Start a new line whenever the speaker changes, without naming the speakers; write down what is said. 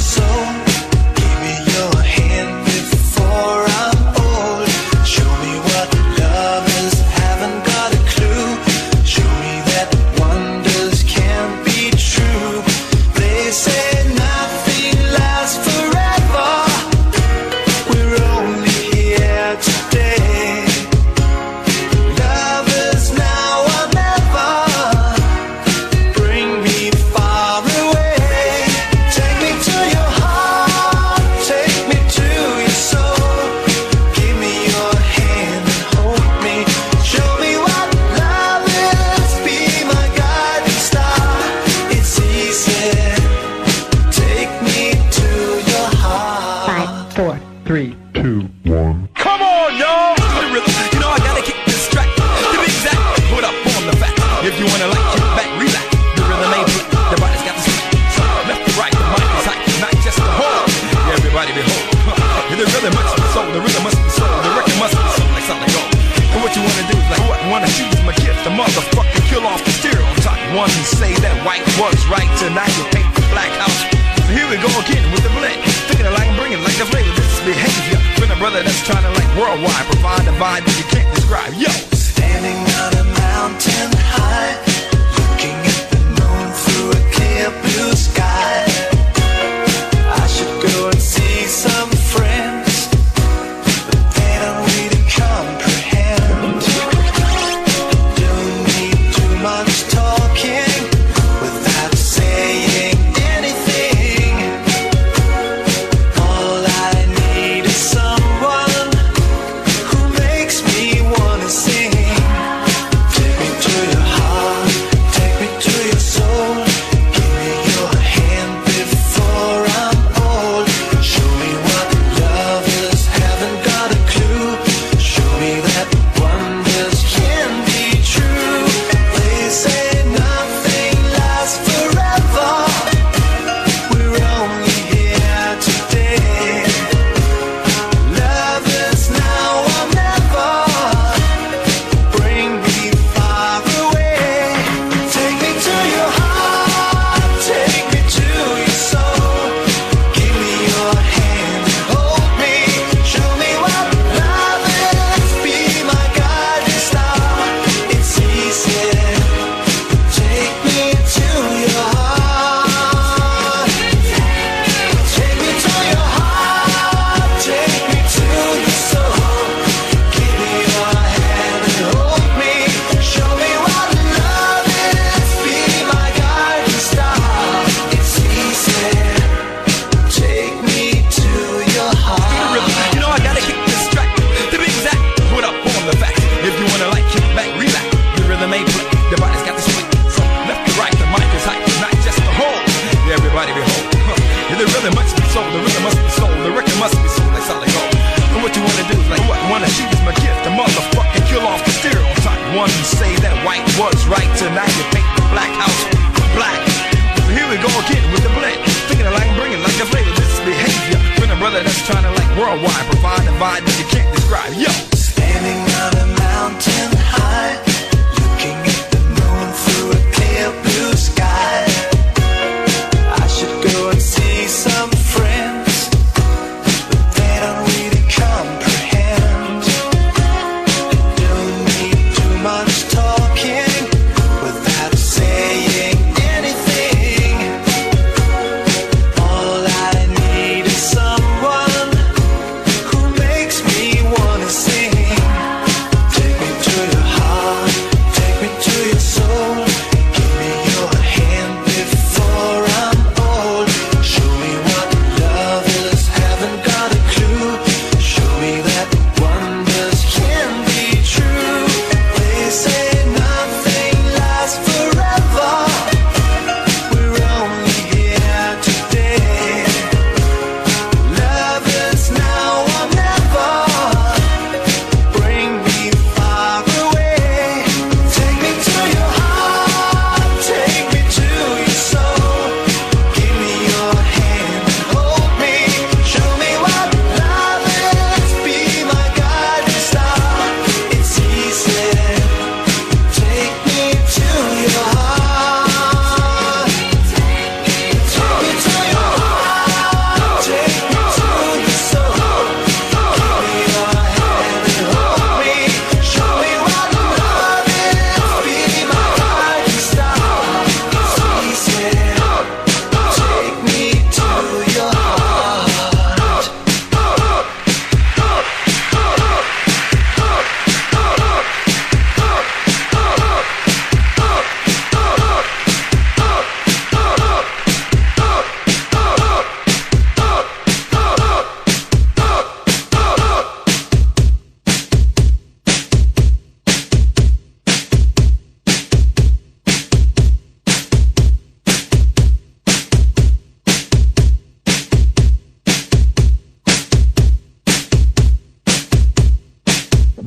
so motherfucker kill off the stereotype. One who say that white was right tonight will paint the black house. Here we go again with the blend. Thinking like I'm bringing like the flavor. This behavior. When a brother that's trying to like worldwide. Provide a vibe that you can't describe. Yo!
Standing on a mountain high. Looking at the moon through a clear blue. now
you paint the black house black. Here we go again with the blend. Thinking of like bringing like a flavor. This behavior. Been a brother that's trying to like worldwide. Provide a vibe that you can't describe. Yo. Standing on a mountain high.